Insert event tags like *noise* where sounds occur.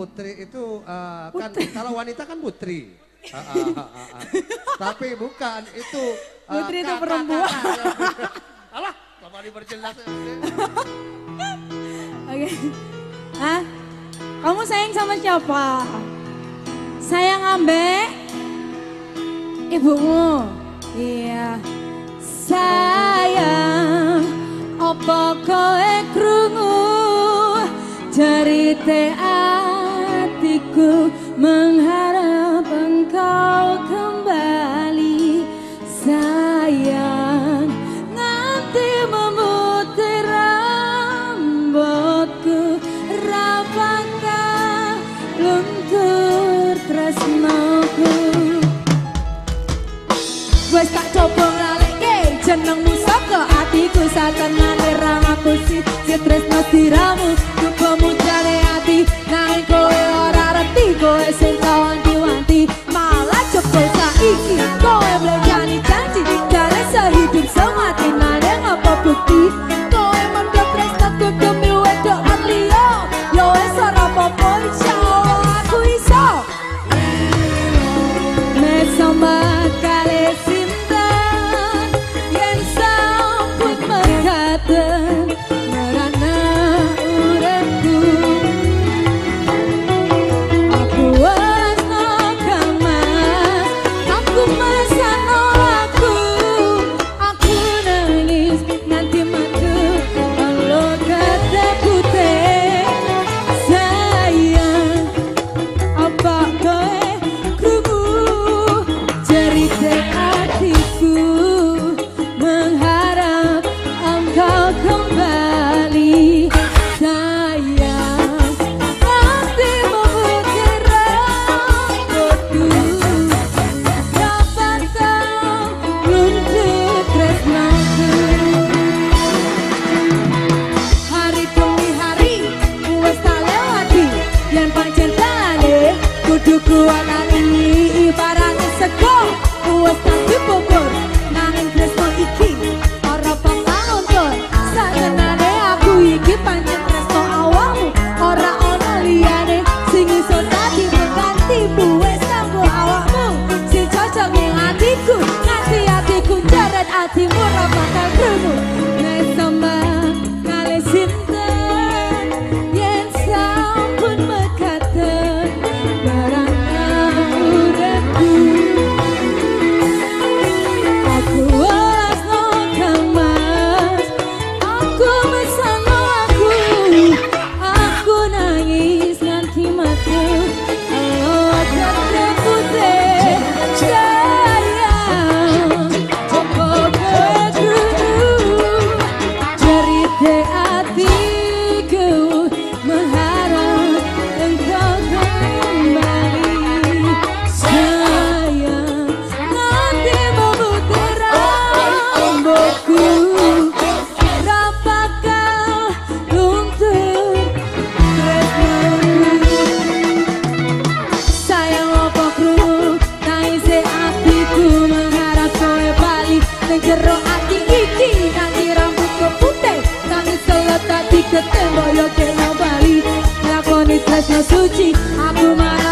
putri itu uh, kan putri. kalau wanita kan putri. *laughs* Ah, ah, ah, Tapi bukan itu uh, putri itu perempuan. *laughs* Alah, lama diperjelas. *laughs* Oke. ah Kamu sayang sama siapa? Sayang ambe ibumu. Iya. Sayang opo kowe krungu cerita wis tak coba ngalike jenengmu saka atiku. Satenane ramaku siji tresno siramu Kuanani ibarat sekolah Kuas Setembok yo kena bali Lakoni tresno suci Aku marah.